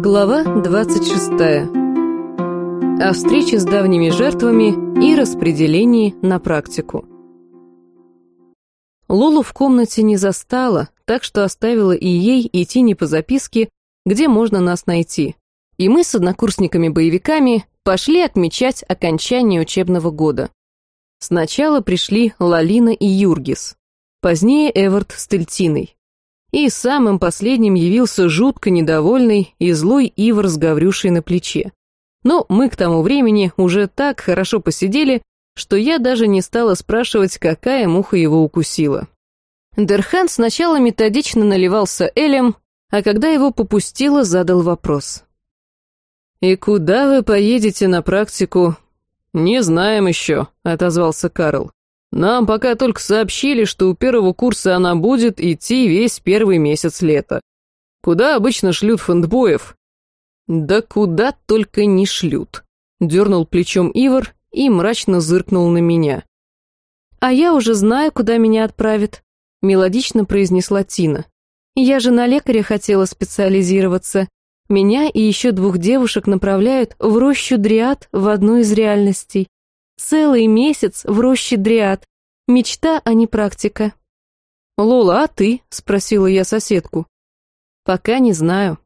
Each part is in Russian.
Глава 26. О встрече с давними жертвами и распределении на практику. Лолу в комнате не застала, так что оставила и ей идти не по записке, где можно нас найти. И мы с однокурсниками-боевиками пошли отмечать окончание учебного года. Сначала пришли Лалина и Юргис, позднее Эвард с Тельтиной. И самым последним явился жутко недовольный и злой Ивар с Гаврюшей на плече. Но мы к тому времени уже так хорошо посидели, что я даже не стала спрашивать, какая муха его укусила. Дерхан сначала методично наливался Элем, а когда его попустило, задал вопрос. «И куда вы поедете на практику?» «Не знаем еще», — отозвался Карл. Нам пока только сообщили, что у первого курса она будет идти весь первый месяц лета. Куда обычно шлют фэндбоев? Да куда только не шлют. Дернул плечом Ивар и мрачно зыркнул на меня. А я уже знаю, куда меня отправят, мелодично произнесла Тина. Я же на лекаря хотела специализироваться. Меня и еще двух девушек направляют в рощу Дриад в одну из реальностей. Целый месяц в роще дриад. Мечта, а не практика. «Лола, а ты?» — спросила я соседку. «Пока не знаю».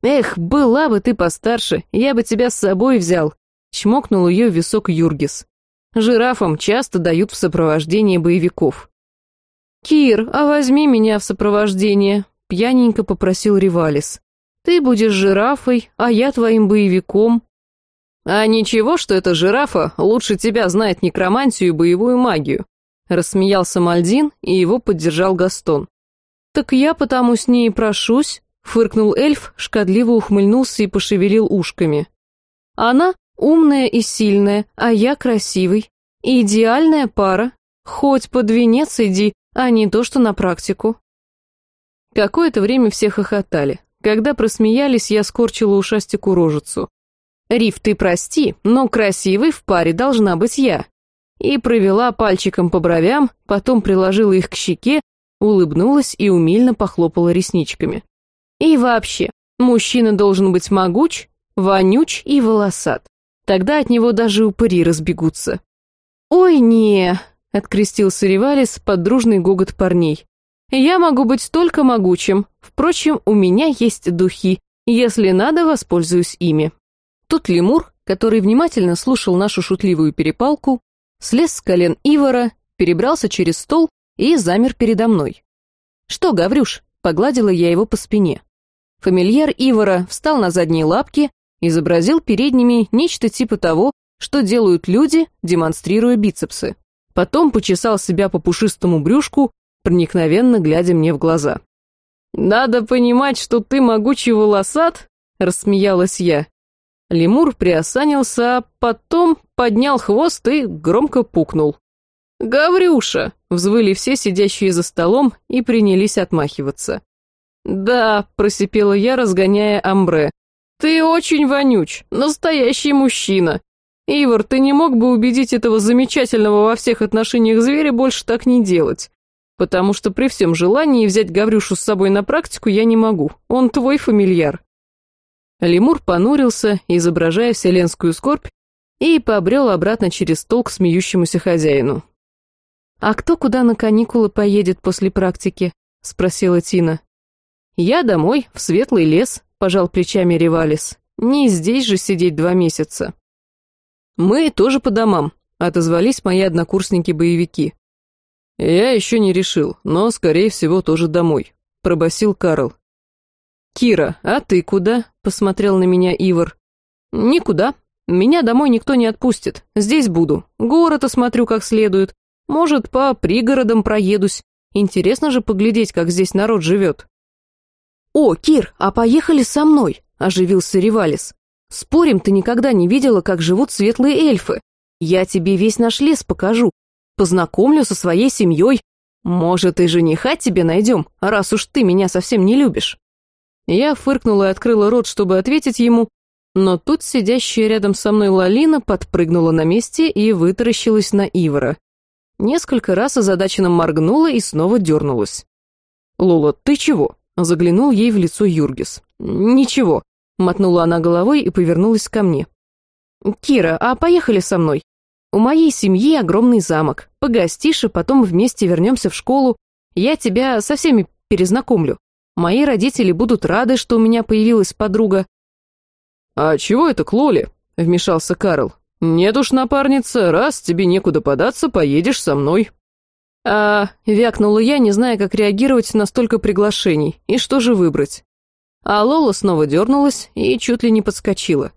«Эх, была бы ты постарше, я бы тебя с собой взял», — чмокнул ее висок Юргис. «Жирафам часто дают в сопровождении боевиков». «Кир, а возьми меня в сопровождение», — пьяненько попросил Ривалис. «Ты будешь жирафой, а я твоим боевиком». «А ничего, что эта жирафа лучше тебя знает некромантию и боевую магию», рассмеялся Мальдин, и его поддержал Гастон. «Так я потому с ней прошусь», фыркнул эльф, шкодливо ухмыльнулся и пошевелил ушками. «Она умная и сильная, а я красивый. идеальная пара. Хоть под венец иди, а не то, что на практику». Какое-то время все хохотали. Когда просмеялись, я скорчила ушастику рожицу. Риф, ты прости, но красивой в паре должна быть я. И провела пальчиком по бровям, потом приложила их к щеке, улыбнулась и умильно похлопала ресничками. И вообще, мужчина должен быть могуч, вонюч и волосат. Тогда от него даже упыри разбегутся. «Ой, не!» — открестился Ревалис под дружный гогот парней. «Я могу быть только могучим. Впрочем, у меня есть духи. Если надо, воспользуюсь ими». Тут лемур, который внимательно слушал нашу шутливую перепалку, слез с колен Ивара, перебрался через стол и замер передо мной. «Что, Гаврюш?» — погладила я его по спине. Фамильяр Ивара встал на задние лапки, изобразил передними нечто типа того, что делают люди, демонстрируя бицепсы. Потом почесал себя по пушистому брюшку, проникновенно глядя мне в глаза. «Надо понимать, что ты могучий волосат», — рассмеялась я. Лемур приосанился, а потом поднял хвост и громко пукнул. «Гаврюша!» — взвыли все сидящие за столом и принялись отмахиваться. «Да», — просипела я, разгоняя амбре. «Ты очень вонюч, настоящий мужчина. Ивар, ты не мог бы убедить этого замечательного во всех отношениях зверя больше так не делать? Потому что при всем желании взять Гаврюшу с собой на практику я не могу, он твой фамильяр». Лемур понурился, изображая вселенскую скорбь, и побрел обратно через стол к смеющемуся хозяину. «А кто куда на каникулы поедет после практики?» — спросила Тина. «Я домой, в светлый лес», — пожал плечами Ревалис. «Не здесь же сидеть два месяца». «Мы тоже по домам», — отозвались мои однокурсники-боевики. «Я еще не решил, но, скорее всего, тоже домой», — пробасил Карл. «Кира, а ты куда?» — посмотрел на меня Ивар. «Никуда. Меня домой никто не отпустит. Здесь буду. Город осмотрю как следует. Может, по пригородам проедусь. Интересно же поглядеть, как здесь народ живет». «О, Кир, а поехали со мной!» — оживился Ривалис. «Спорим, ты никогда не видела, как живут светлые эльфы. Я тебе весь наш лес покажу. Познакомлю со своей семьей. Может, и жениха тебе найдем, раз уж ты меня совсем не любишь». Я фыркнула и открыла рот, чтобы ответить ему, но тут сидящая рядом со мной Лалина подпрыгнула на месте и вытаращилась на Ивара. Несколько раз озадаченно моргнула и снова дернулась. «Лола, ты чего?» — заглянул ей в лицо Юргис. «Ничего», мотнула она головой и повернулась ко мне. «Кира, а поехали со мной? У моей семьи огромный замок. Погостишь, и потом вместе вернемся в школу. Я тебя со всеми перезнакомлю. Мои родители будут рады, что у меня появилась подруга». «А чего это к Лоле?» — вмешался Карл. «Нет уж, напарница, раз тебе некуда податься, поедешь со мной». «А...» — вякнула я, не зная, как реагировать на столько приглашений, и что же выбрать. А Лола снова дернулась и чуть ли не подскочила.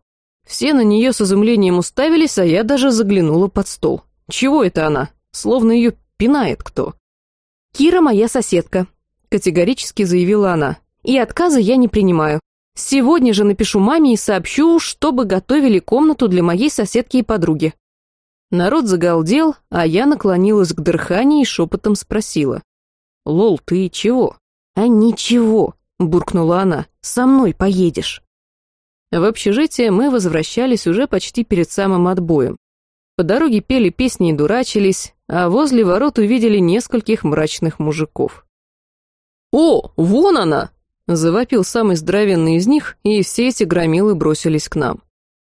Все на нее с изумлением уставились, а я даже заглянула под стол. Чего это она? Словно ее пинает кто. «Кира моя соседка», — категорически заявила она. «И отказа я не принимаю. Сегодня же напишу маме и сообщу, чтобы готовили комнату для моей соседки и подруги». Народ загалдел, а я наклонилась к Дырхане и шепотом спросила. «Лол, ты чего?» «А ничего», — буркнула она, — «со мной поедешь». В общежитие мы возвращались уже почти перед самым отбоем. По дороге пели песни и дурачились, а возле ворот увидели нескольких мрачных мужиков. «О, вон она!» — завопил самый здоровенный из них, и все эти громилы бросились к нам.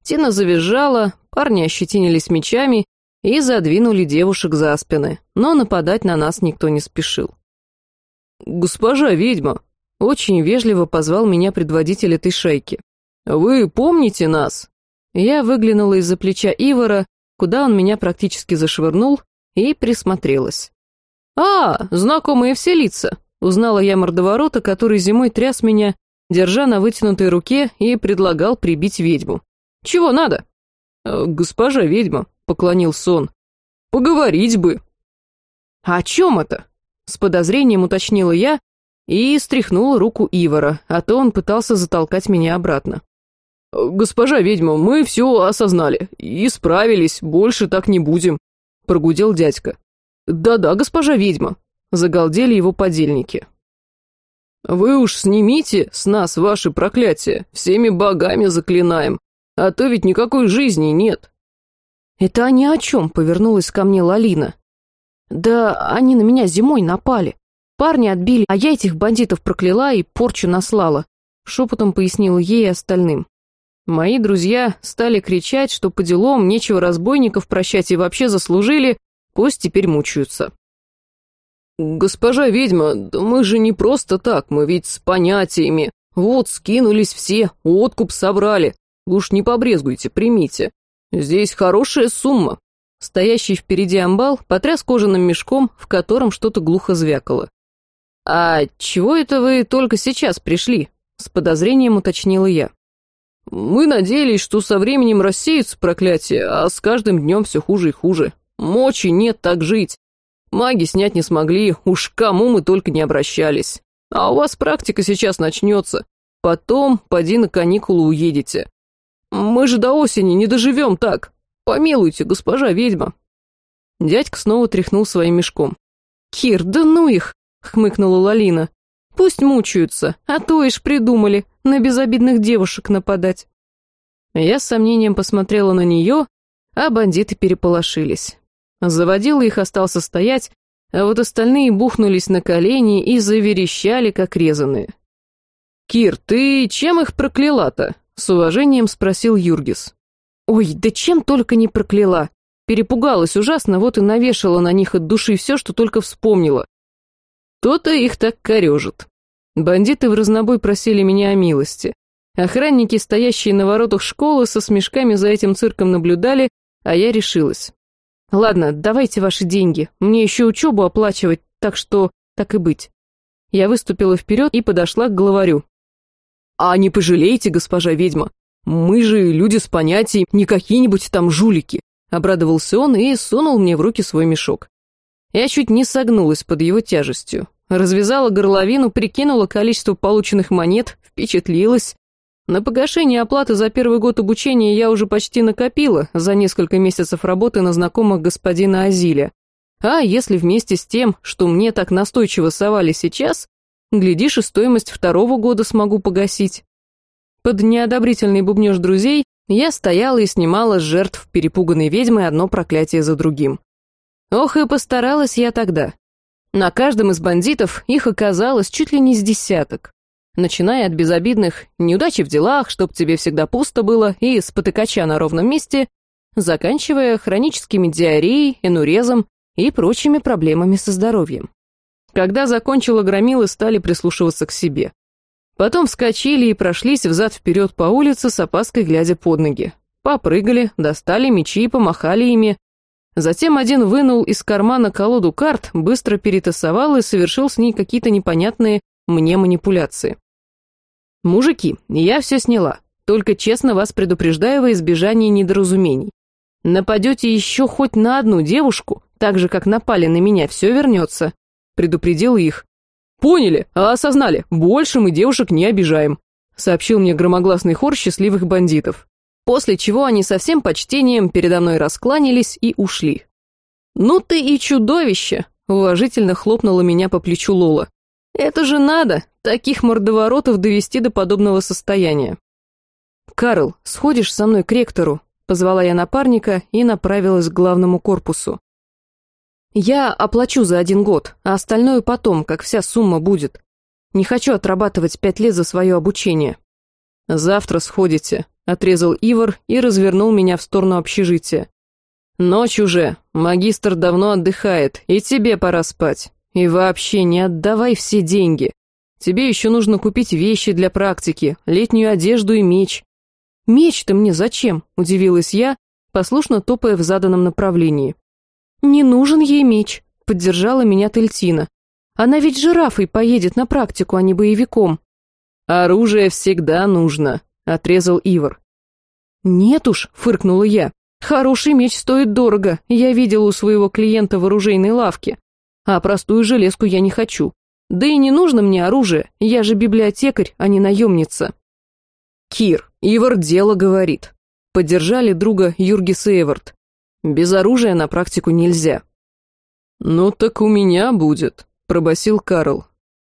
Тина завизжала, парни ощетинились мечами и задвинули девушек за спины, но нападать на нас никто не спешил. «Госпожа ведьма!» — очень вежливо позвал меня предводитель этой шайки. «Вы помните нас?» Я выглянула из-за плеча Ивара, куда он меня практически зашвырнул, и присмотрелась. «А, знакомые все лица!» — узнала я мордоворота, который зимой тряс меня, держа на вытянутой руке и предлагал прибить ведьму. «Чего надо?» «Э, «Госпожа ведьма», — поклонился он, — «поговорить бы». «А «О чем это?» — с подозрением уточнила я и стряхнула руку Ивара, а то он пытался затолкать меня обратно. «Госпожа ведьма, мы все осознали и справились, больше так не будем», — прогудел дядька. «Да-да, госпожа ведьма», — загалдели его подельники. «Вы уж снимите с нас ваши проклятия, всеми богами заклинаем, а то ведь никакой жизни нет». «Это они о чем?» — повернулась ко мне Лалина. «Да они на меня зимой напали. Парни отбили, а я этих бандитов прокляла и порчу наслала», — шепотом пояснила ей и остальным. Мои друзья стали кричать, что по делам нечего разбойников прощать и вообще заслужили, пусть теперь мучаются. «Госпожа ведьма, да мы же не просто так, мы ведь с понятиями. Вот, скинулись все, откуп собрали. Уж не побрезгуйте, примите. Здесь хорошая сумма». Стоящий впереди амбал потряс кожаным мешком, в котором что-то глухо звякало. «А чего это вы только сейчас пришли?» — с подозрением уточнила я. Мы надеялись, что со временем рассеется проклятие, а с каждым днем все хуже и хуже. Мочи нет так жить. Маги снять не смогли, уж кому мы только не обращались. А у вас практика сейчас начнется. Потом, поди на каникулы уедете. Мы же до осени не доживем так. Помилуйте, госпожа ведьма. Дядька снова тряхнул своим мешком. «Кир, да ну их!» — хмыкнула Лалина. «Пусть мучаются, а то ишь придумали, на безобидных девушек нападать. Я с сомнением посмотрела на нее, а бандиты переполошились. Заводила их остался стоять, а вот остальные бухнулись на колени и заверещали, как резаные. «Кир, ты чем их прокляла-то?» — с уважением спросил Юргис. «Ой, да чем только не прокляла. Перепугалась ужасно, вот и навешала на них от души все, что только вспомнила. То-то их так корежит. Бандиты в разнобой просили меня о милости. Охранники, стоящие на воротах школы, со смешками за этим цирком наблюдали, а я решилась. «Ладно, давайте ваши деньги, мне еще учебу оплачивать, так что так и быть». Я выступила вперед и подошла к главарю. «А не пожалеете, госпожа ведьма? Мы же люди с понятием, не какие-нибудь там жулики», обрадовался он и сунул мне в руки свой мешок. Я чуть не согнулась под его тяжестью. Развязала горловину, прикинула количество полученных монет, впечатлилась. На погашение оплаты за первый год обучения я уже почти накопила за несколько месяцев работы на знакомых господина Азиля. А если вместе с тем, что мне так настойчиво совали сейчас, глядишь, и стоимость второго года смогу погасить. Под неодобрительный бубнеж друзей я стояла и снимала с жертв перепуганной ведьмы одно проклятие за другим. Ох, и постаралась я тогда. На каждом из бандитов их оказалось чуть ли не с десяток. Начиная от безобидных неудачи в делах, чтоб тебе всегда пусто было, и спотыкача на ровном месте, заканчивая хроническими диареей, энурезом и прочими проблемами со здоровьем. Когда закончила громилы, стали прислушиваться к себе. Потом вскочили и прошлись взад-вперед по улице с опаской глядя под ноги. Попрыгали, достали мечи и помахали ими. Затем один вынул из кармана колоду карт, быстро перетасовал и совершил с ней какие-то непонятные мне манипуляции. «Мужики, я все сняла. Только честно вас предупреждаю во избежание недоразумений. Нападете еще хоть на одну девушку, так же, как напали на меня, все вернется», — предупредил их. «Поняли, а осознали, больше мы девушек не обижаем», — сообщил мне громогласный хор счастливых бандитов. После чего они со всем почтением передо мной раскланялись и ушли. «Ну ты и чудовище!» — уважительно хлопнула меня по плечу Лола. Это же надо, таких мордоворотов довести до подобного состояния. «Карл, сходишь со мной к ректору?» — позвала я напарника и направилась к главному корпусу. «Я оплачу за один год, а остальное потом, как вся сумма будет. Не хочу отрабатывать пять лет за свое обучение». «Завтра сходите», — отрезал Ивар и развернул меня в сторону общежития. «Ночь уже, магистр давно отдыхает, и тебе пора спать. И вообще не отдавай все деньги. Тебе еще нужно купить вещи для практики, летнюю одежду и меч. Меч-то мне зачем? Удивилась я, послушно топая в заданном направлении. Не нужен ей меч, поддержала меня Тельтина. Она ведь жирафой поедет на практику, а не боевиком. Оружие всегда нужно, отрезал Ивар. Нет уж, фыркнула я. Хороший меч стоит дорого, я видела у своего клиента в оружейной лавке а простую железку я не хочу. Да и не нужно мне оружие, я же библиотекарь, а не наемница. Кир, Ивар дело говорит. Поддержали друга Юргис и Эвард. Без оружия на практику нельзя. «Ну так у меня будет», — пробасил Карл.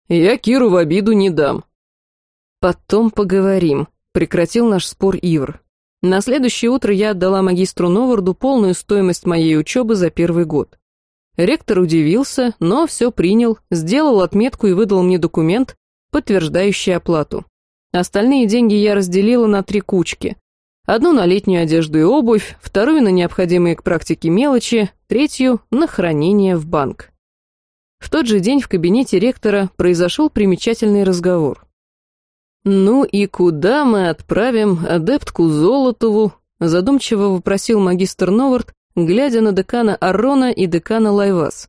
«Я Киру в обиду не дам». «Потом поговорим», — прекратил наш спор Ивр. На следующее утро я отдала магистру Новарду полную стоимость моей учебы за первый год. Ректор удивился, но все принял, сделал отметку и выдал мне документ, подтверждающий оплату. Остальные деньги я разделила на три кучки. Одну на летнюю одежду и обувь, вторую на необходимые к практике мелочи, третью на хранение в банк. В тот же день в кабинете ректора произошел примечательный разговор. «Ну и куда мы отправим адептку Золотову?» задумчиво вопросил магистр Новард, глядя на декана Аррона и декана Лайвас.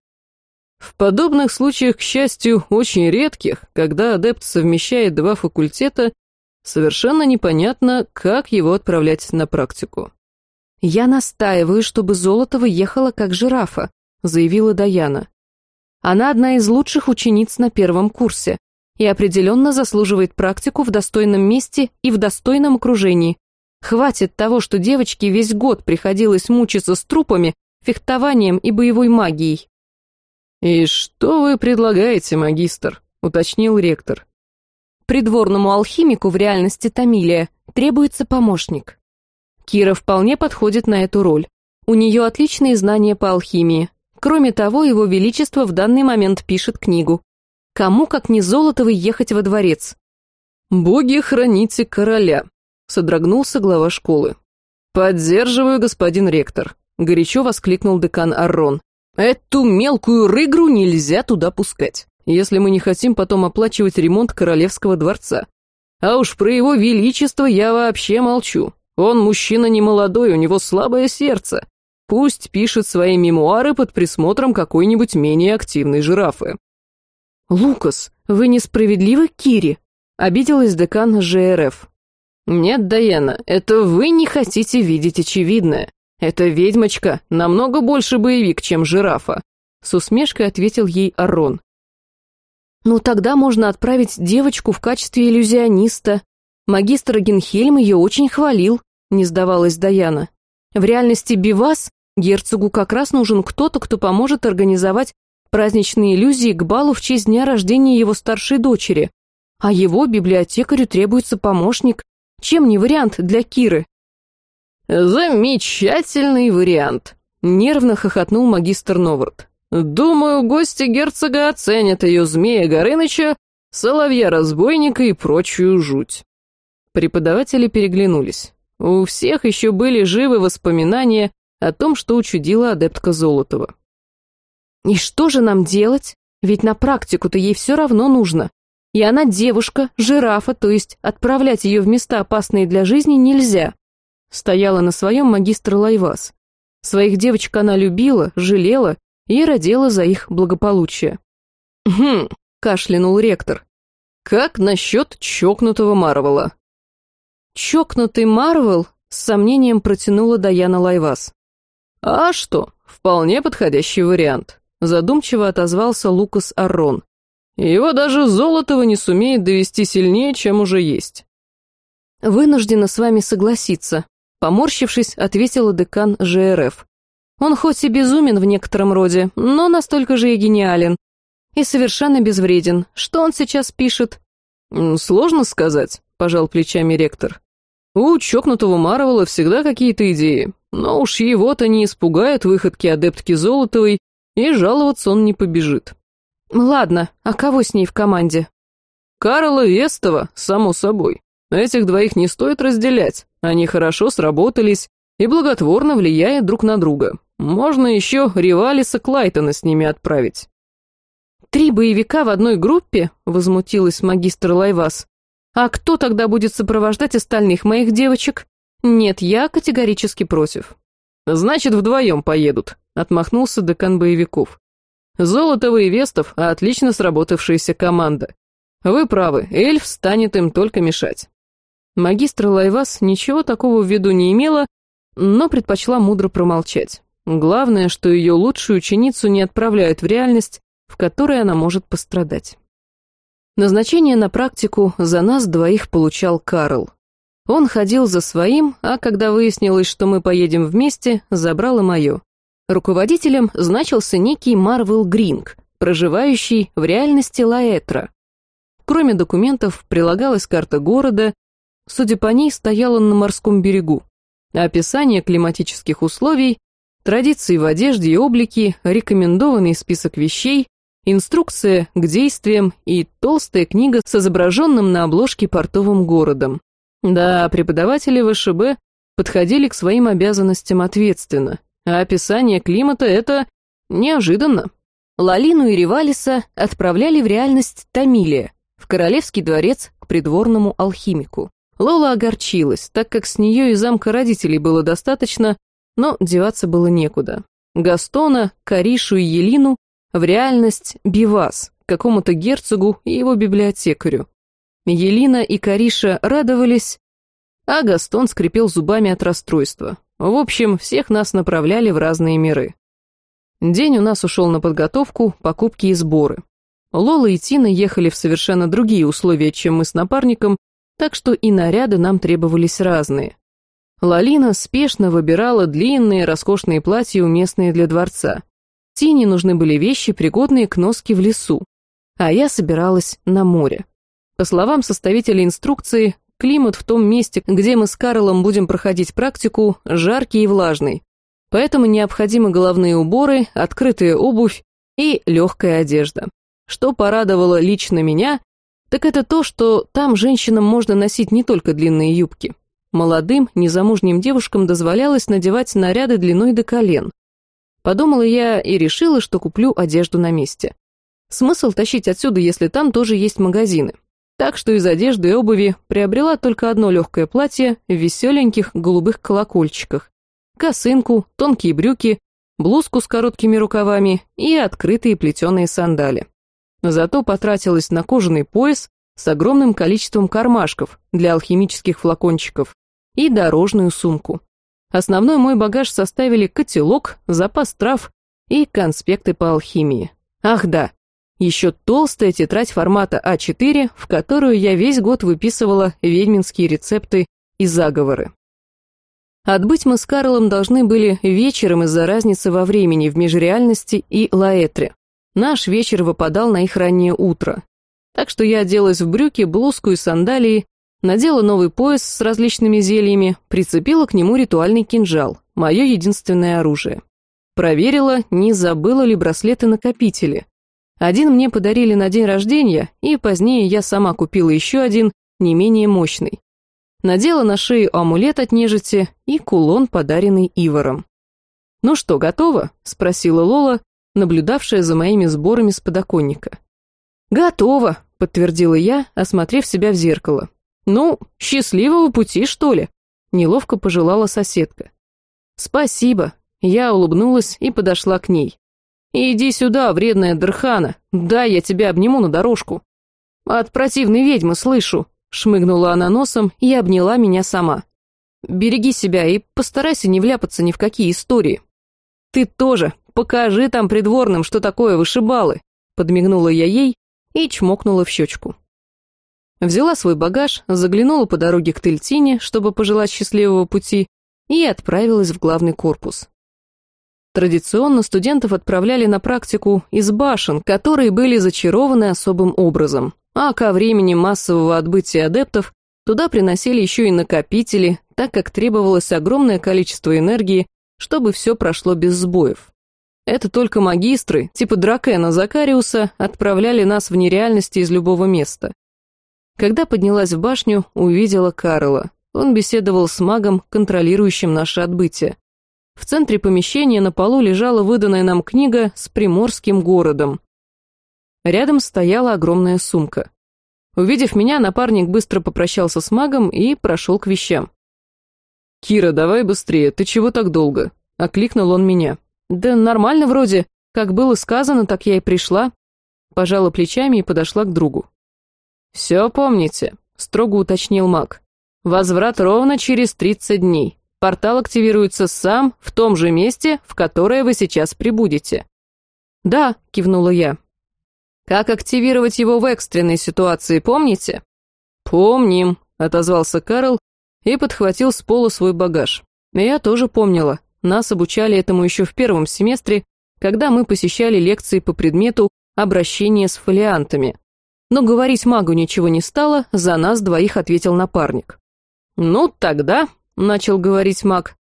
В подобных случаях, к счастью, очень редких, когда адепт совмещает два факультета, совершенно непонятно, как его отправлять на практику. «Я настаиваю, чтобы Золотова ехала как жирафа», заявила Даяна. «Она одна из лучших учениц на первом курсе и определенно заслуживает практику в достойном месте и в достойном окружении, Хватит того, что девочке весь год приходилось мучиться с трупами, фехтованием и боевой магией. «И что вы предлагаете, магистр?» — уточнил ректор. Придворному алхимику в реальности Тамилия требуется помощник. Кира вполне подходит на эту роль. У нее отличные знания по алхимии. Кроме того, его величество в данный момент пишет книгу. Кому, как не Золотовой, ехать во дворец? «Боги, храните короля», содрогнулся глава школы. «Поддерживаю, господин ректор», — горячо воскликнул декан Аррон. «Эту мелкую рыгру нельзя туда пускать, если мы не хотим потом оплачивать ремонт королевского дворца. А уж про его величество я вообще молчу. Он мужчина не молодой, у него слабое сердце. Пусть пишет свои мемуары под присмотром какой-нибудь менее активной жирафы». «Лукас, вы несправедливы к Кире?» — обиделась декан ЖРФ. «Нет, Даяна, это вы не хотите видеть очевидное. Эта ведьмочка намного больше боевик, чем жирафа», — с усмешкой ответил ей Арон. «Ну тогда можно отправить девочку в качестве иллюзиониста. Магистр Генхельм ее очень хвалил», — не сдавалась Даяна. «В реальности Бивас герцогу как раз нужен кто-то, кто поможет организовать праздничные иллюзии к балу в честь дня рождения его старшей дочери, а его библиотекарю требуется помощник, чем не вариант для Киры?» «Замечательный вариант», — нервно хохотнул магистр Новард. «Думаю, гости герцога оценят ее змея Горыныча соловья-разбойника и прочую жуть. Преподаватели переглянулись. У всех еще были живы воспоминания о том, что учудила адептка Золотова. «И что же нам делать? Ведь на практику-то ей все равно нужно. И она девушка, жирафа, то есть отправлять ее в места, опасные для жизни, нельзя». Стояла на своем магистр Лайвас. Своих девочек она любила, жалела и родила за их благополучие. «Хм», — кашлянул ректор. «Как насчет чокнутого Марвела?» «Чокнутый Марвел?» — с сомнением протянула Даяна Лайвас. «А что, вполне подходящий вариант», — задумчиво отозвался Лукас Аррон. «Его даже Золотого не сумеет довести сильнее, чем уже есть». «Вынуждена с вами согласиться», — поморщившись, ответила декан ЖРФ. «Он хоть и безумен в некотором роде, но настолько же и гениален. И совершенно безвреден. Что он сейчас пишет?» «Сложно сказать», — пожал плечами ректор. У чокнутого Марвела всегда какие-то идеи, но уж его-то не испугают выходки адептки Золотовой, и жаловаться он не побежит. Ладно, а кого с ней в команде? Карла Вестова, само собой. Этих двоих не стоит разделять, они хорошо сработались и благотворно влияют друг на друга. Можно еще Ривалиса Клайтона с ними отправить. «Три боевика в одной группе?» — возмутилась магистр Лайвас. А кто тогда будет сопровождать остальных моих девочек? Нет, я категорически против. Значит, вдвоем поедут, отмахнулся декан боевиков. Золотова и Вестов – отлично сработавшаяся команда. Вы правы, эльф станет им только мешать. Магистр Лайвас ничего такого в виду не имела, но предпочла мудро промолчать. Главное, что ее лучшую ученицу не отправляют в реальность, в которой она может пострадать. Назначение на практику за нас двоих получал Карл. Он ходил за своим, а когда выяснилось, что мы поедем вместе, забрал и мое. Руководителем значился некий Марвел Гринг, проживающий в реальности Лаэтра. Кроме документов, прилагалась карта города, судя по ней, стоял он на морском берегу. Описание климатических условий, традиции в одежде и облике, рекомендованный список вещей, инструкция к действиям и толстая книга с изображенным на обложке портовым городом. Да, преподаватели ВШБ подходили к своим обязанностям ответственно, а описание климата — это неожиданно. Лалину и Ривалиса отправляли в реальность Тамилия, в королевский дворец к придворному алхимику. Лола огорчилась, так как с нее и замка родителей было достаточно, но деваться было некуда. Гастона, Каришу и Елину в реальность Бивас, какому-то герцогу и его библиотекарю. Елина и Кариша радовались, а Гастон скрипел зубами от расстройства. В общем, всех нас направляли в разные миры. День у нас ушел на подготовку, покупки и сборы. Лола и Тина ехали в совершенно другие условия, чем мы с напарником, так что и наряды нам требовались разные. Лалина спешно выбирала длинные, роскошные платья, уместные для дворца. Тине нужны были вещи, пригодные к носке в лесу, а я собиралась на море. По словам составителя инструкции, климат в том месте, где мы с Карлом будем проходить практику, жаркий и влажный, поэтому необходимы головные уборы, открытая обувь и легкая одежда. Что порадовало лично меня, так это то, что там женщинам можно носить не только длинные юбки. Молодым, незамужним девушкам дозволялось надевать наряды длиной до колен, Подумала я и решила, что куплю одежду на месте. Смысл тащить отсюда, если там тоже есть магазины. Так что из одежды и обуви приобрела только одно легкое платье в веселеньких голубых колокольчиках, косынку, тонкие брюки, блузку с короткими рукавами и открытые плетеные сандали. Зато потратилась на кожаный пояс с огромным количеством кармашков для алхимических флакончиков и дорожную сумку. Основной мой багаж составили котелок, запас трав и конспекты по алхимии. Ах да, еще толстая тетрадь формата А4, в которую я весь год выписывала ведьминские рецепты и заговоры. Отбыть мы с Карлом должны были вечером из-за разницы во времени в межреальности и Лаэтре. Наш вечер выпадал на их раннее утро. Так что я оделась в брюки, блузку и сандалии, Надела новый пояс с различными зельями, прицепила к нему ритуальный кинжал, мое единственное оружие. Проверила, не забыла ли браслеты-накопители. Один мне подарили на день рождения, и позднее я сама купила еще один, не менее мощный. Надела на шею амулет от нежити и кулон, подаренный Ивором. «Ну что, готово?» — спросила Лола, наблюдавшая за моими сборами с подоконника. «Готово», — подтвердила я, осмотрев себя в зеркало. «Ну, счастливого пути, что ли?» — неловко пожелала соседка. «Спасибо», — я улыбнулась и подошла к ней. «Иди сюда, вредная Дырхана, дай я тебя обниму на дорожку». «От противной ведьмы слышу», — шмыгнула она носом и обняла меня сама. «Береги себя и постарайся не вляпаться ни в какие истории». «Ты тоже, покажи там придворным, что такое вышибалы», — подмигнула я ей и чмокнула в щечку. Взяла свой багаж, заглянула по дороге к Тельтине, чтобы пожелать счастливого пути, и отправилась в главный корпус. Традиционно студентов отправляли на практику из башен, которые были зачарованы особым образом, а ко времени массового отбытия адептов туда приносили еще и накопители, так как требовалось огромное количество энергии, чтобы все прошло без сбоев. Это только магистры, типа Дракена Закариуса, отправляли нас в нереальности из любого места. Когда поднялась в башню, увидела Карла. Он беседовал с магом, контролирующим наше отбытие. В центре помещения на полу лежала выданная нам книга с приморским городом. Рядом стояла огромная сумка. Увидев меня, напарник быстро попрощался с магом и прошел к вещам. «Кира, давай быстрее, ты чего так долго?» — окликнул он меня. «Да нормально вроде. Как было сказано, так я и пришла». Пожала плечами и подошла к другу. «Все помните», — строго уточнил маг. «Возврат ровно через 30 дней. Портал активируется сам в том же месте, в которое вы сейчас прибудете». «Да», — кивнула я. «Как активировать его в экстренной ситуации, помните?» «Помним», — отозвался Карл и подхватил с пола свой багаж. Я тоже помнила. Нас обучали этому еще в первом семестре, когда мы посещали лекции по предмету обращения с фолиантами. Но говорить магу ничего не стало, за нас двоих ответил напарник. «Ну, тогда», — начал говорить маг.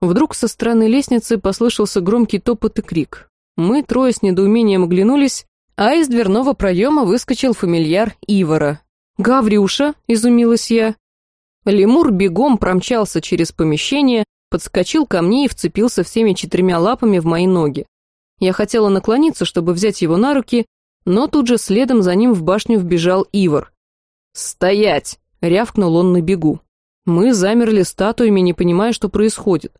Вдруг со стороны лестницы послышался громкий топот и крик. Мы трое с недоумением оглянулись, а из дверного проема выскочил фамильяр Ивара. «Гаврюша!» — изумилась я. Лемур бегом промчался через помещение, подскочил ко мне и вцепился всеми четырьмя лапами в мои ноги. Я хотела наклониться, чтобы взять его на руки, но тут же следом за ним в башню вбежал Ивар. «Стоять!» — рявкнул он на бегу. Мы замерли статуями, не понимая, что происходит.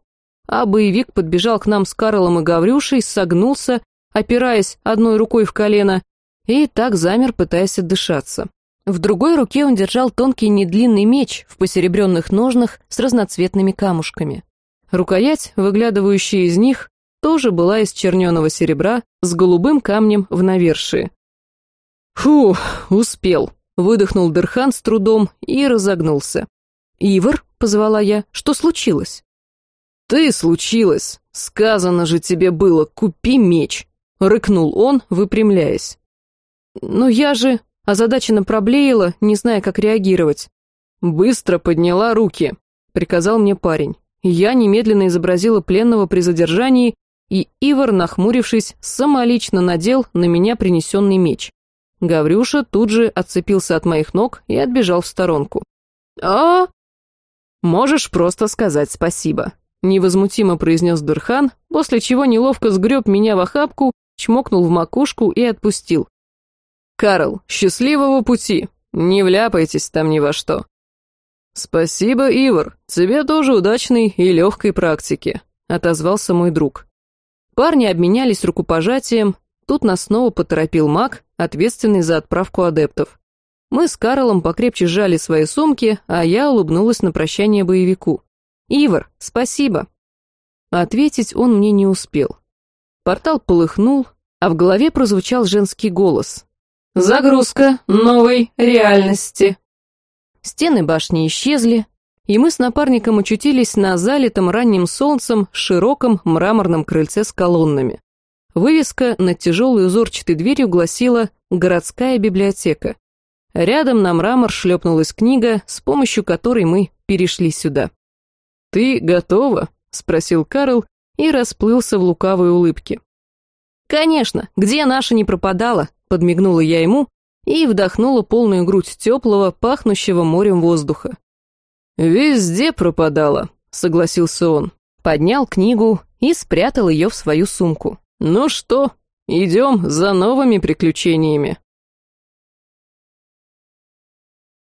А боевик подбежал к нам с Карлом и Гаврюшей, согнулся, опираясь одной рукой в колено, и так замер, пытаясь отдышаться. В другой руке он держал тонкий недлинный меч в посеребренных ножнах с разноцветными камушками. Рукоять, выглядывающая из них, тоже была из черненого серебра с голубым камнем в навершии. «Фу, успел», — выдохнул Дерхан с трудом и разогнулся. «Ивар», — позвала я, — «что случилось?» «Ты случилось! Сказано же тебе было, купи меч!» — рыкнул он, выпрямляясь. «Но я же...» — озадаченно проблеяла, не зная, как реагировать. «Быстро подняла руки», — приказал мне парень. Я немедленно изобразила пленного при задержании, и Ивар, нахмурившись, самолично надел на меня принесенный меч. Гаврюша тут же отцепился от моих ног и отбежал в сторонку. а «Можешь просто сказать спасибо», — невозмутимо произнес Дурхан, после чего неловко сгреб меня в охапку, чмокнул в макушку и отпустил. «Карл, счастливого пути! Не вляпайтесь там ни во что!» «Спасибо, Ивар, тебе тоже удачной и легкой практики», — отозвался мой друг. Парни обменялись рукопожатием, тут нас снова поторопил маг, ответственный за отправку адептов. Мы с Карлом покрепче сжали свои сумки, а я улыбнулась на прощание боевику. «Ивар, спасибо!» Ответить он мне не успел. Портал полыхнул, а в голове прозвучал женский голос. «Загрузка новой реальности!» Стены башни исчезли, и мы с напарником очутились на залитом ранним солнцем широком мраморном крыльце с колоннами. Вывеска над тяжелой узорчатой дверью гласила «Городская библиотека». Рядом на мрамор шлепнулась книга, с помощью которой мы перешли сюда. «Ты готова?» — спросил Карл и расплылся в лукавой улыбке. «Конечно, где наша не пропадала?» — подмигнула я ему и вдохнула полную грудь теплого, пахнущего морем воздуха. «Везде пропадала», — согласился он. Поднял книгу и спрятал ее в свою сумку. «Ну что, идем за новыми приключениями».